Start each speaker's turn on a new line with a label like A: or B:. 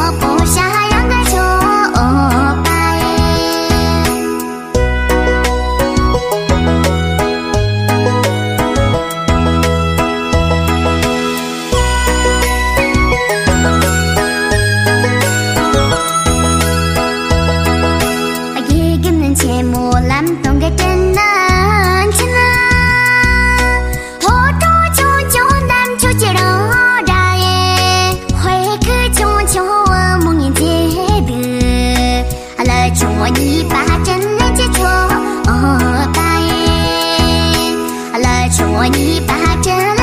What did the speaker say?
A: 我不想让个秋白，一个人寂寞难懂个真。我，你把这。